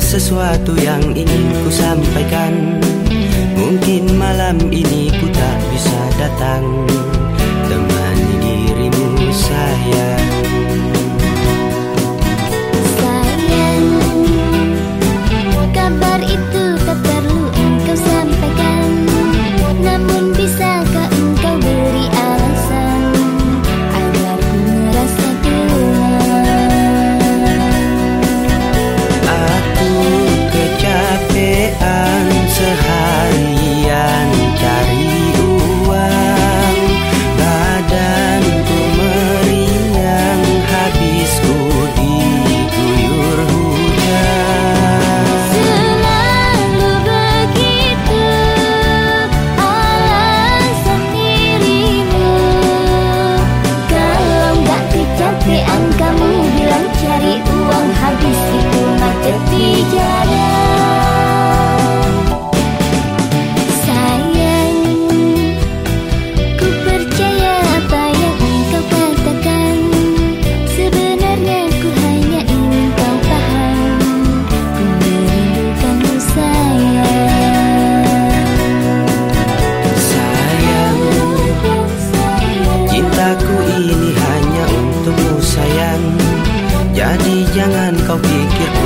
sesuatu yang ingin ku sampaikan. Mungkin malam ini ku tak bisa datang. kau pikirkan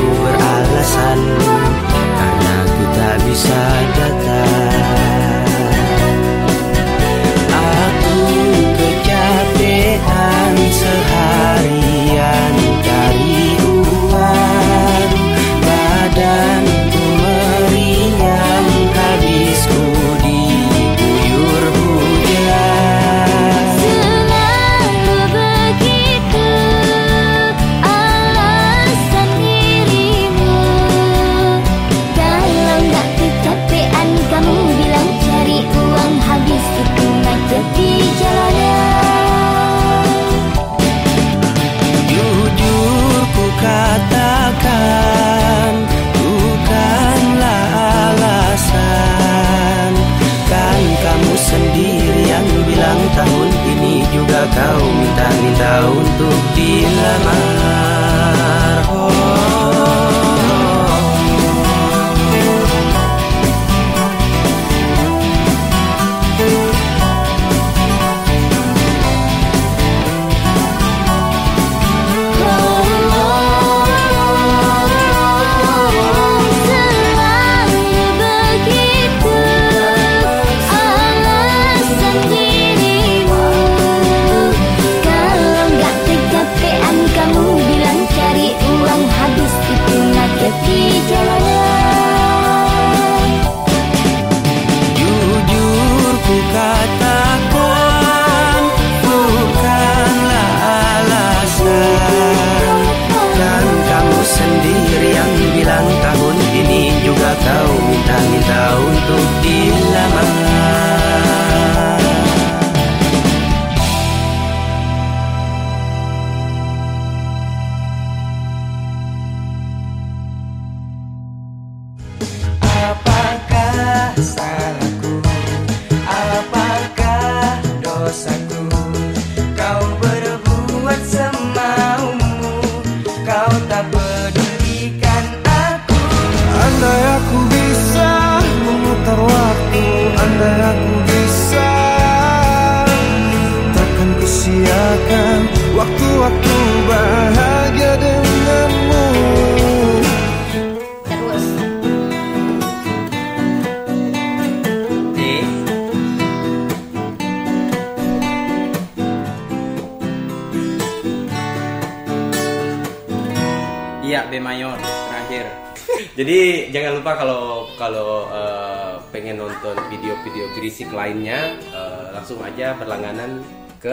Iya, B mayor terakhir. Jadi jangan lupa kalau kalau uh, pengen nonton video-video berisik lainnya uh, langsung aja berlangganan ke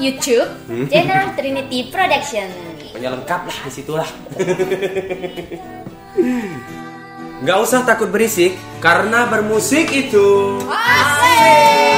YouTube hmm. channel Trinity Production. Punya lengkap lah di situlah. Gak usah takut berisik karena bermusik itu asik.